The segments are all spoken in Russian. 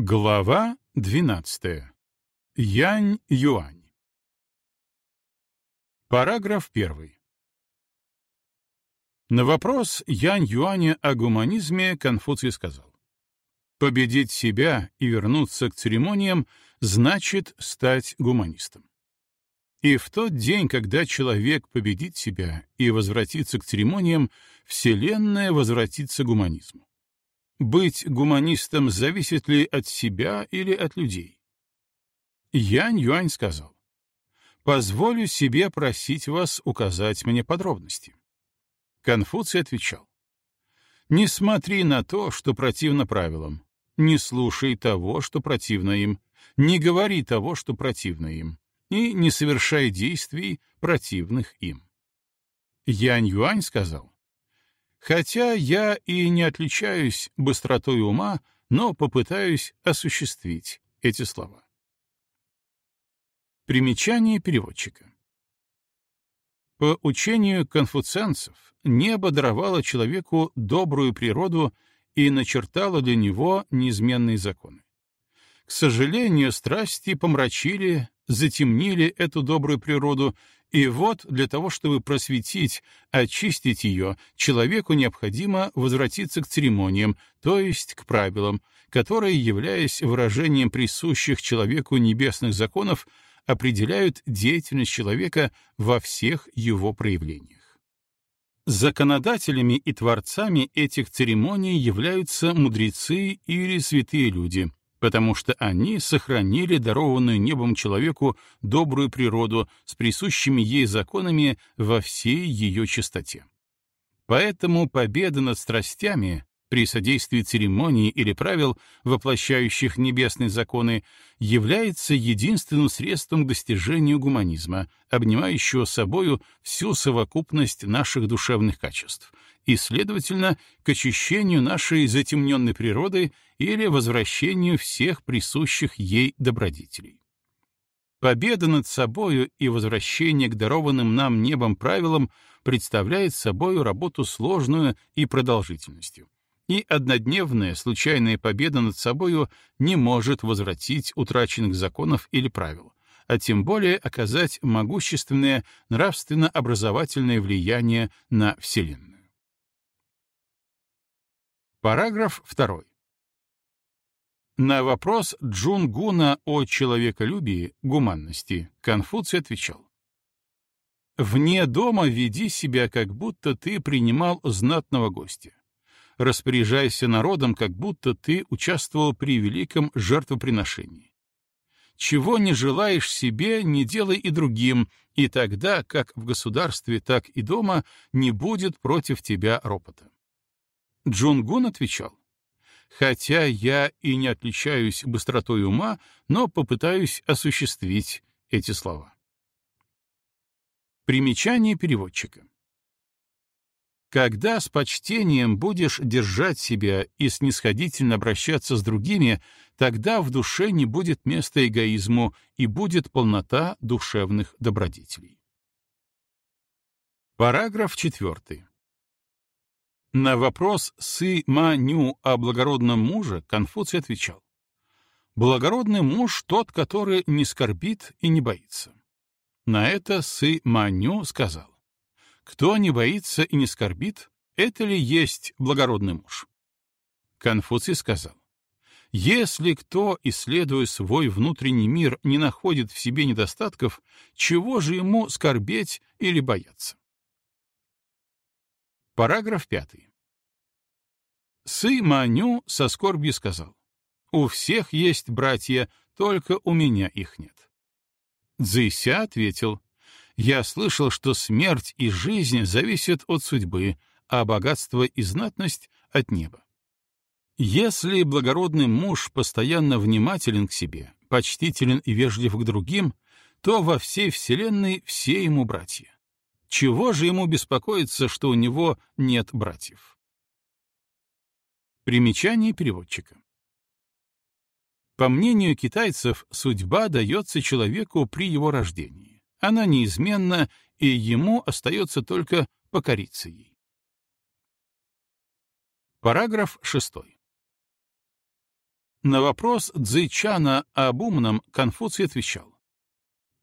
Глава 12. Янь-Юань. Параграф 1. На вопрос Янь-Юаня о гуманизме Конфуций сказал: Победить себя и вернуться к церемониям значит стать гуманистом. И в тот день, когда человек победит себя и возвратится к церемониям, Вселенная возвратится к гуманизму. Быть гуманистом зависит ли от себя или от людей? Янь Юань сказал, «Позволю себе просить вас указать мне подробности». Конфуций отвечал, «Не смотри на то, что противно правилам, не слушай того, что противно им, не говори того, что противно им, и не совершай действий, противных им». Янь Юань сказал, Хотя я и не отличаюсь быстротой ума, но попытаюсь осуществить эти слова. Примечание переводчика. По учению конфуцианцев, небо даровало человеку добрую природу и начертало для него неизменные законы. К сожалению, страсти помрачили, затемнили эту добрую природу и вот для того, чтобы просветить, очистить ее, человеку необходимо возвратиться к церемониям, то есть к правилам, которые, являясь выражением присущих человеку небесных законов, определяют деятельность человека во всех его проявлениях. Законодателями и творцами этих церемоний являются мудрецы или святые люди, потому что они сохранили дарованную небом человеку добрую природу с присущими ей законами во всей ее чистоте. Поэтому победа над страстями при содействии церемонии или правил, воплощающих небесные законы, является единственным средством к достижению гуманизма, обнимающего собою всю совокупность наших душевных качеств, и, следовательно, к очищению нашей затемненной природы или возвращению всех присущих ей добродетелей. Победа над собою и возвращение к дарованным нам небом правилам представляет собою работу сложную и продолжительностью. И однодневная случайная победа над собою не может возвратить утраченных законов или правил, а тем более оказать могущественное нравственно-образовательное влияние на Вселенную. Параграф 2. На вопрос Джунгуна о человеколюбии, гуманности, Конфуций отвечал. «Вне дома веди себя, как будто ты принимал знатного гостя. Распоряжайся народом, как будто ты участвовал при великом жертвоприношении. Чего не желаешь себе, не делай и другим, и тогда, как в государстве, так и дома, не будет против тебя ропота. Джунгун отвечал, «Хотя я и не отличаюсь быстротой ума, но попытаюсь осуществить эти слова». Примечание переводчика. Когда с почтением будешь держать себя и снисходительно обращаться с другими, тогда в душе не будет места эгоизму и будет полнота душевных добродетелей. Параграф 4. На вопрос Сы Ма Ню о благородном муже Конфуций отвечал. Благородный муж тот, который не скорбит и не боится. На это Сы Ма Ню сказал. Кто не боится и не скорбит, это ли есть благородный муж? Конфуций сказал. Если кто, исследуя свой внутренний мир, не находит в себе недостатков, чего же ему скорбеть или бояться? Параграф 5. Сы Маню со скорбью сказал, «У всех есть братья, только у меня их нет». Цзэйся ответил, «Я слышал, что смерть и жизнь зависят от судьбы, а богатство и знатность — от неба. Если благородный муж постоянно внимателен к себе, почтителен и вежлив к другим, то во всей вселенной все ему братья. Чего же ему беспокоиться, что у него нет братьев? Примечание переводчика. По мнению китайцев, судьба дается человеку при его рождении. Она неизменна, и ему остается только покориться ей. Параграф 6. На вопрос Цзэйчана об умном Конфуций отвечал.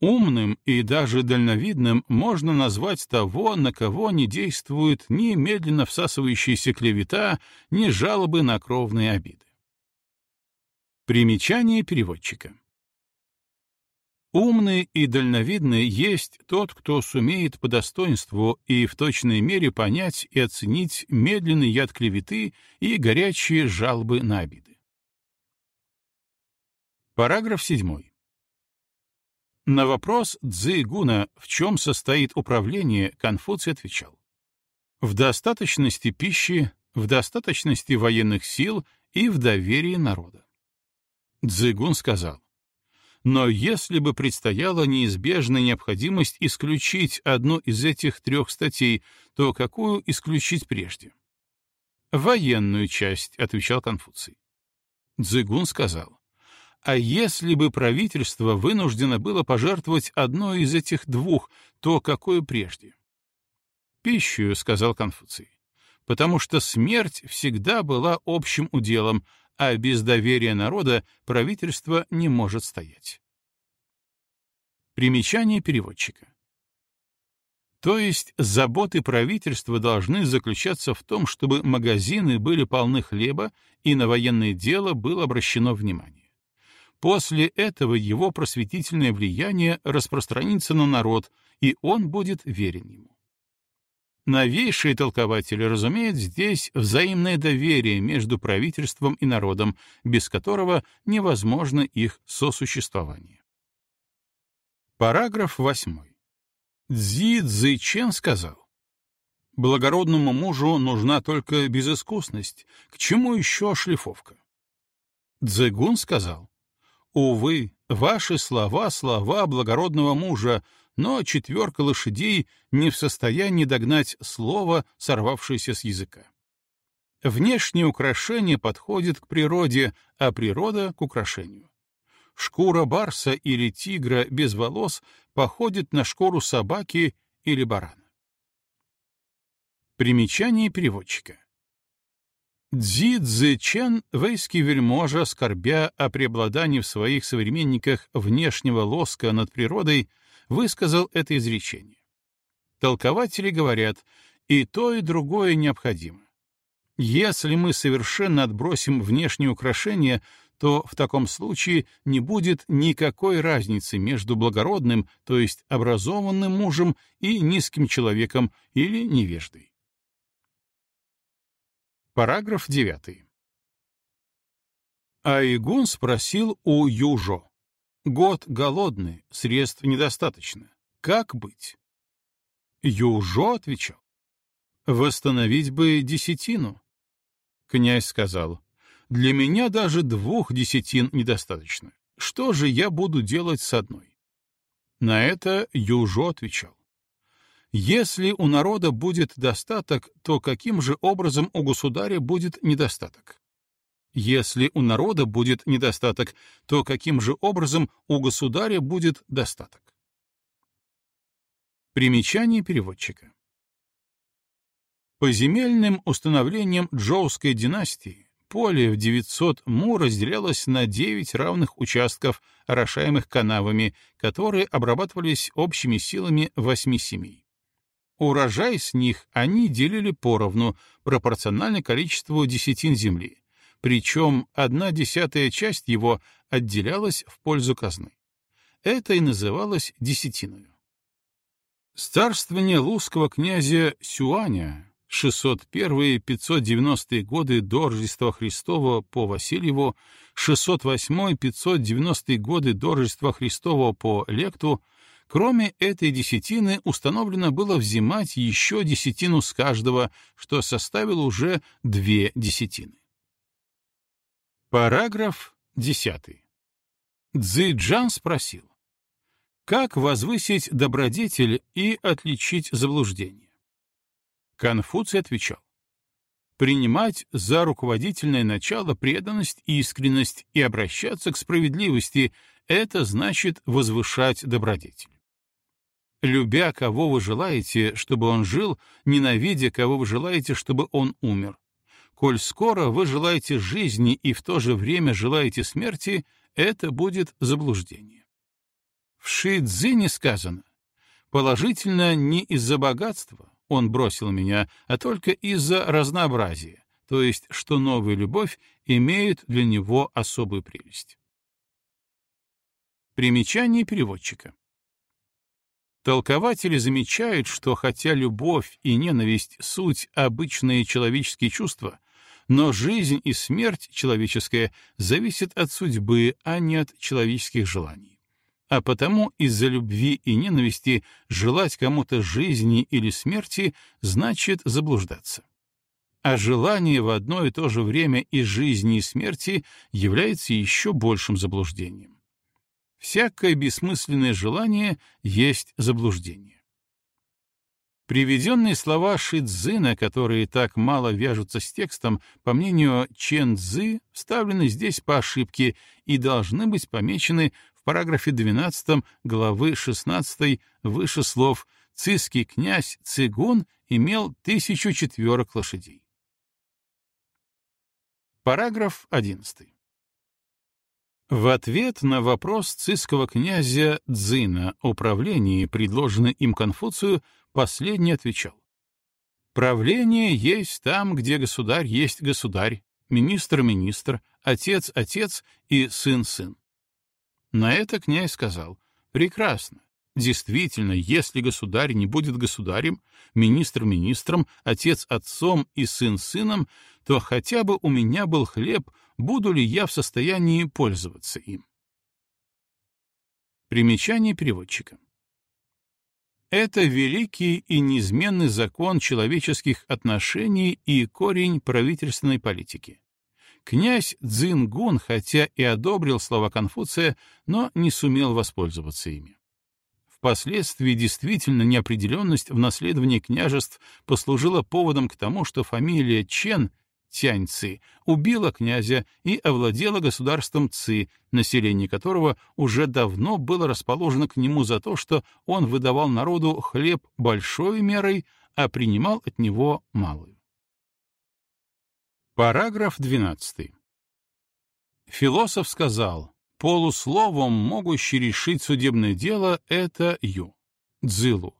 Умным и даже дальновидным можно назвать того, на кого не действует ни медленно всасывающаяся клевета, ни жалобы на кровные обиды. Примечание переводчика. Умный и дальновидный есть тот, кто сумеет по достоинству и в точной мере понять и оценить медленный яд клеветы и горячие жалобы на обиды. Параграф 7. На вопрос Цзэйгуна, в чем состоит управление, Конфуций отвечал. В достаточности пищи, в достаточности военных сил и в доверии народа. Цзэйгун сказал, но если бы предстояла неизбежная необходимость исключить одну из этих трех статей, то какую исключить прежде? «Военную часть», — отвечал Конфуций. Цзыгун сказал, а если бы правительство вынуждено было пожертвовать одной из этих двух, то какое прежде? «Пищу», — сказал Конфуций, «потому что смерть всегда была общим уделом, а без доверия народа правительство не может стоять». Примечание переводчика. То есть заботы правительства должны заключаться в том, чтобы магазины были полны хлеба и на военное дело было обращено внимание. После этого его просветительное влияние распространится на народ, и он будет верен ему. Новейшие толкователи разумеют здесь взаимное доверие между правительством и народом, без которого невозможно их сосуществование. Параграф 8. Цзи Цзэйчен сказал, «Благородному мужу нужна только безыскусность, к чему еще шлифовка?» Цзэгун сказал, Увы, ваши слова — слова благородного мужа, но четверка лошадей не в состоянии догнать слово, сорвавшееся с языка. Внешнее украшение подходит к природе, а природа — к украшению. Шкура барса или тигра без волос походит на шкуру собаки или барана. Примечание переводчика. Цзи Цзэчен, вейский вельможа, скорбя о преобладании в своих современниках внешнего лоска над природой, высказал это изречение. Толкователи говорят, и то, и другое необходимо. Если мы совершенно отбросим внешние украшения, то в таком случае не будет никакой разницы между благородным, то есть образованным мужем, и низким человеком или невеждой. Параграф 9. Айгун спросил у Южо. Год голодный, средств недостаточно. Как быть? Южо отвечал. Восстановить бы десятину. Князь сказал. Для меня даже двух десятин недостаточно. Что же я буду делать с одной? На это Южо отвечал. Если у народа будет достаток, то каким же образом у государя будет недостаток? Если у народа будет недостаток, то каким же образом у государя будет достаток? Примечание переводчика. По земельным установлениям Джоуской династии поле в 900 му разделялось на 9 равных участков, орошаемых канавами, которые обрабатывались общими силами восьми семей. Урожай с них они делили поровну, пропорционально количеству десятин земли, причем одна десятая часть его отделялась в пользу казны. Это и называлось десятиною. Старствование лузского князя Сюаня 601-590 годы до Рождества Христова по Васильеву, 608-590 годы до Рождества Христова по Лекту Кроме этой десятины установлено было взимать еще десятину с каждого, что составило уже две десятины. Параграф 10. Цзэджан спросил, как возвысить добродетель и отличить заблуждение? Конфуций отвечал, принимать за руководительное начало преданность и искренность и обращаться к справедливости — это значит возвышать добродетель любя кого вы желаете, чтобы он жил, ненавидя кого вы желаете, чтобы он умер. Коль скоро вы желаете жизни и в то же время желаете смерти, это будет заблуждение. В Ши-Цзине сказано, положительно не из-за богатства он бросил меня, а только из-за разнообразия, то есть что новая любовь имеет для него особую прелесть. Примечание переводчика. Толкователи замечают, что хотя любовь и ненависть — суть обычные человеческие чувства, но жизнь и смерть человеческая зависят от судьбы, а не от человеческих желаний. А потому из-за любви и ненависти желать кому-то жизни или смерти значит заблуждаться. А желание в одно и то же время и жизни, и смерти является еще большим заблуждением. Всякое бессмысленное желание есть заблуждение. Приведенные слова Шидзина, которые так мало вяжутся с текстом, по мнению Чен Цзы, вставлены здесь по ошибке и должны быть помечены в параграфе 12 главы 16 выше слов «Цийский князь Цигун имел тысячу четверок лошадей». Параграф 11. В ответ на вопрос цисского князя Цзина о правлении, предложенный им Конфуцию, последний отвечал. «Правление есть там, где государь есть государь, министр — министр, отец — отец и сын — сын». На это князь сказал, «Прекрасно. Действительно, если государь не будет государем, министр министром, отец отцом и сын сыном, то хотя бы у меня был хлеб, буду ли я в состоянии пользоваться им. Примечание переводчика. Это великий и неизменный закон человеческих отношений и корень правительственной политики. Князь Цзингун, хотя и одобрил слова Конфуция, но не сумел воспользоваться ими. Впоследствии действительно неопределенность в наследовании княжеств послужила поводом к тому, что фамилия Чен Тяньцы убила князя и овладела государством Ци, население которого уже давно было расположено к нему за то, что он выдавал народу хлеб большой мерой, а принимал от него малую. Параграф 12. Философ сказал, Полусловом, могущий решить судебное дело, это Ю, Дзилу.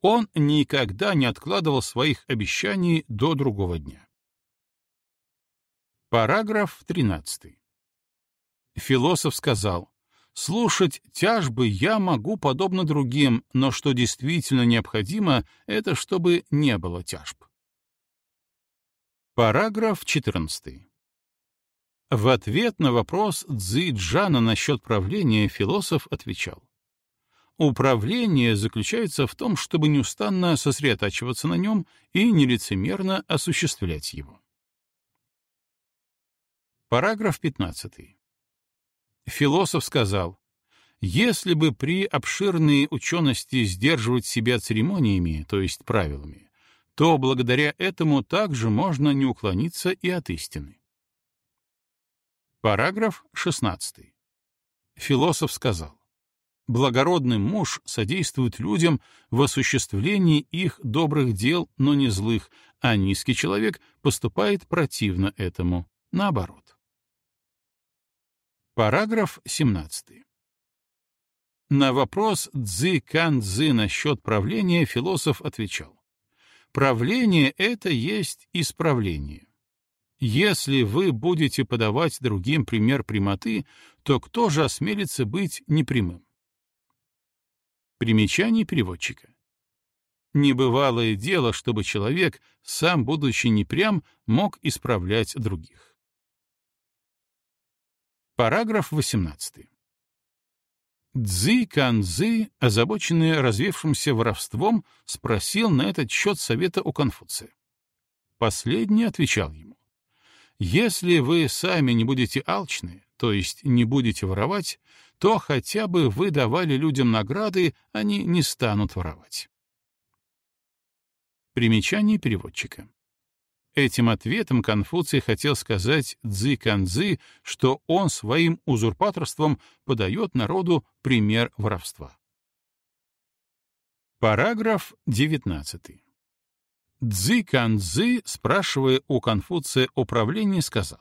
Он никогда не откладывал своих обещаний до другого дня. Параграф 13. Философ сказал, «Слушать тяжбы я могу подобно другим, но что действительно необходимо, это чтобы не было тяжб». Параграф 14. В ответ на вопрос Цзи Джана насчет правления философ отвечал. Управление заключается в том, чтобы неустанно сосредотачиваться на нем и нелицемерно осуществлять его. Параграф 15. Философ сказал, если бы при обширной учености сдерживать себя церемониями, то есть правилами, то благодаря этому также можно не уклониться и от истины. Параграф 16. Философ сказал, «Благородный муж содействует людям в осуществлении их добрых дел, но не злых, а низкий человек поступает противно этому, наоборот». Параграф 17. На вопрос Цзы Кан Цзы насчет правления философ отвечал, «Правление — это есть исправление. Если вы будете подавать другим пример прямоты, то кто же осмелится быть непрямым? Примечание переводчика. Небывалое дело, чтобы человек, сам будучи непрям, мог исправлять других. Параграф 18. Цзи Канцзы, озабоченный развившимся воровством, спросил на этот счет совета у Конфуция. Последний отвечал ему. Если вы сами не будете алчны, то есть не будете воровать, то хотя бы вы давали людям награды, они не станут воровать. Примечание переводчика. Этим ответом Конфуций хотел сказать Цзи Канцзы, что он своим узурпаторством подает народу пример воровства. Параграф 19. Цзи Канцзы, спрашивая у Конфуция о правлении, сказал,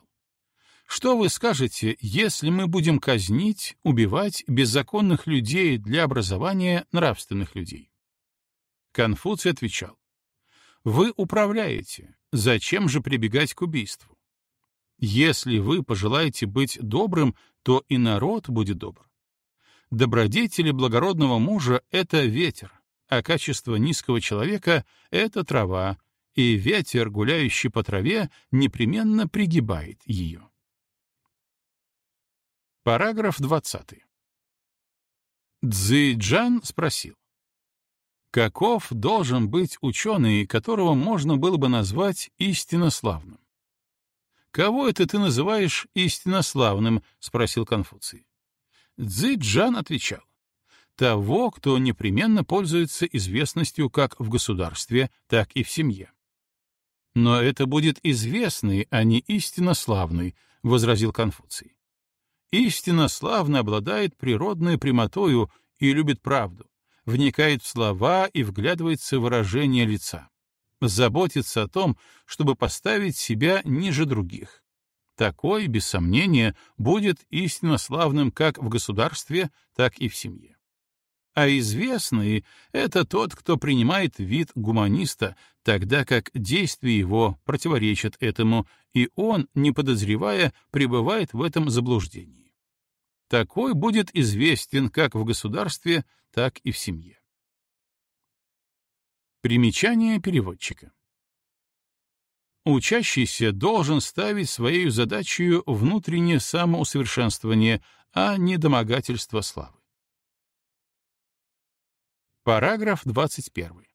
«Что вы скажете, если мы будем казнить, убивать беззаконных людей для образования нравственных людей?» Конфуций отвечал, «Вы управляете, зачем же прибегать к убийству? Если вы пожелаете быть добрым, то и народ будет добр. Добродетели благородного мужа — это ветер, а качество низкого человека — это трава, и ветер, гуляющий по траве, непременно пригибает ее. Параграф 20. Цзэджан спросил, каков должен быть ученый, которого можно было бы назвать истинно славным? «Кого это ты называешь истинно славным?» — спросил Конфуций. Цзэджан отвечал, того, кто непременно пользуется известностью как в государстве, так и в семье. «Но это будет известный, а не истинно славный», — возразил Конфуций. «Истинно славный обладает природной прямотою и любит правду, вникает в слова и вглядывается в выражение лица, заботится о том, чтобы поставить себя ниже других. Такой, без сомнения, будет истинно славным как в государстве, так и в семье. А известный — это тот, кто принимает вид гуманиста, тогда как действия его противоречат этому, и он, не подозревая, пребывает в этом заблуждении. Такой будет известен как в государстве, так и в семье. Примечание переводчика. Учащийся должен ставить своей задачей внутреннее самоусовершенствование, а не домогательство славы. Параграф 21.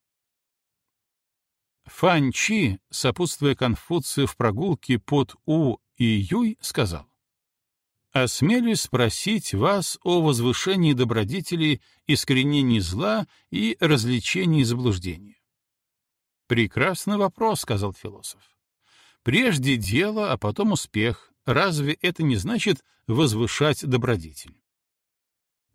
Фан Чи, сопутствуя Конфуцию в прогулке под У и Юй, сказал, «Осмелюсь спросить вас о возвышении добродетели, искоренении зла и развлечении заблуждения». «Прекрасный вопрос», — сказал философ. «Прежде дело, а потом успех. Разве это не значит возвышать добродетель?»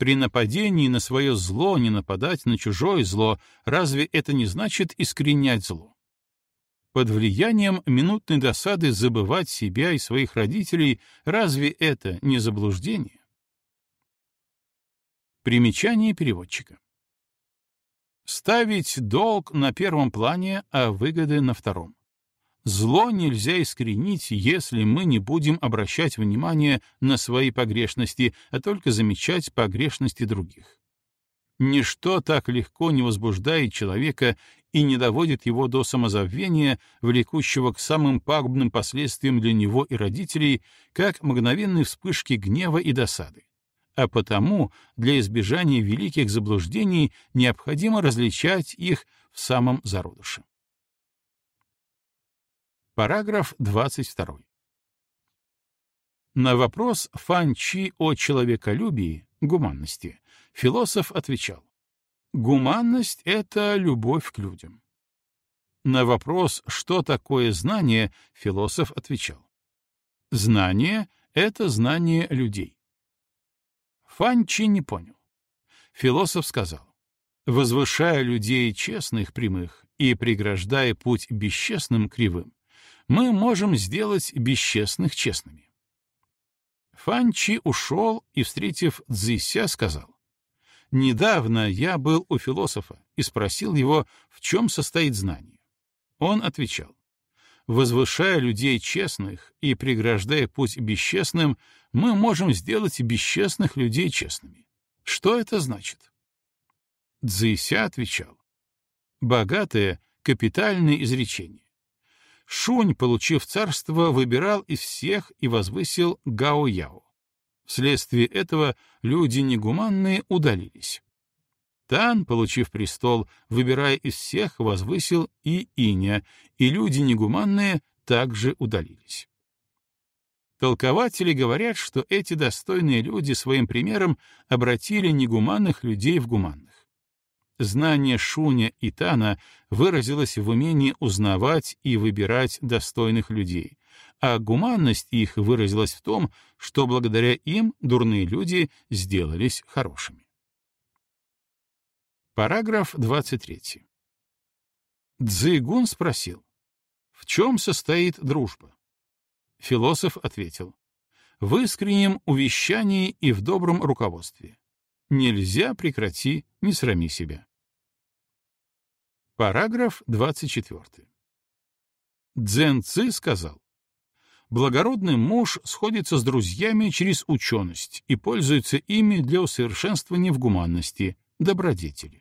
При нападении на свое зло не нападать на чужое зло, разве это не значит искоренять зло? Под влиянием минутной досады забывать себя и своих родителей, разве это не заблуждение? Примечание переводчика. Ставить долг на первом плане, а выгоды на втором. Зло нельзя искоренить, если мы не будем обращать внимание на свои погрешности, а только замечать погрешности других. Ничто так легко не возбуждает человека и не доводит его до самозабвения, влекущего к самым пагубным последствиям для него и родителей, как мгновенные вспышки гнева и досады. А потому для избежания великих заблуждений необходимо различать их в самом зародыше. Параграф 22. На вопрос Фан Чи о человеколюбии, гуманности, философ отвечал, «Гуманность — это любовь к людям». На вопрос, что такое знание, философ отвечал, «Знание — это знание людей». Фан Чи не понял. Философ сказал, «Возвышая людей честных, прямых, и преграждая путь бесчестным, кривым, мы можем сделать бесчестных честными. Фанчи ушел и, встретив Цзися, сказал, «Недавно я был у философа и спросил его, в чем состоит знание. Он отвечал, «Возвышая людей честных и преграждая путь бесчестным, мы можем сделать бесчестных людей честными. Что это значит?» Цзися отвечал, «Богатое — капитальное изречение. Шунь, получив царство, выбирал из всех и возвысил Гао-Яо. Вследствие этого люди негуманные удалились. Тан, получив престол, выбирая из всех, возвысил и Иня, и люди негуманные также удалились. Толкователи говорят, что эти достойные люди своим примером обратили негуманных людей в гуманных. Знание Шуня и Тана выразилось в умении узнавать и выбирать достойных людей, а гуманность их выразилась в том, что благодаря им дурные люди сделались хорошими. Параграф 23. Цзэйгун спросил, в чем состоит дружба? Философ ответил, в искреннем увещании и в добром руководстве. Нельзя прекрати, не срами себя. Параграф 24. Цзэн Ци сказал, благородный муж сходится с друзьями через ученость и пользуется ими для усовершенствования в гуманности, добродетели.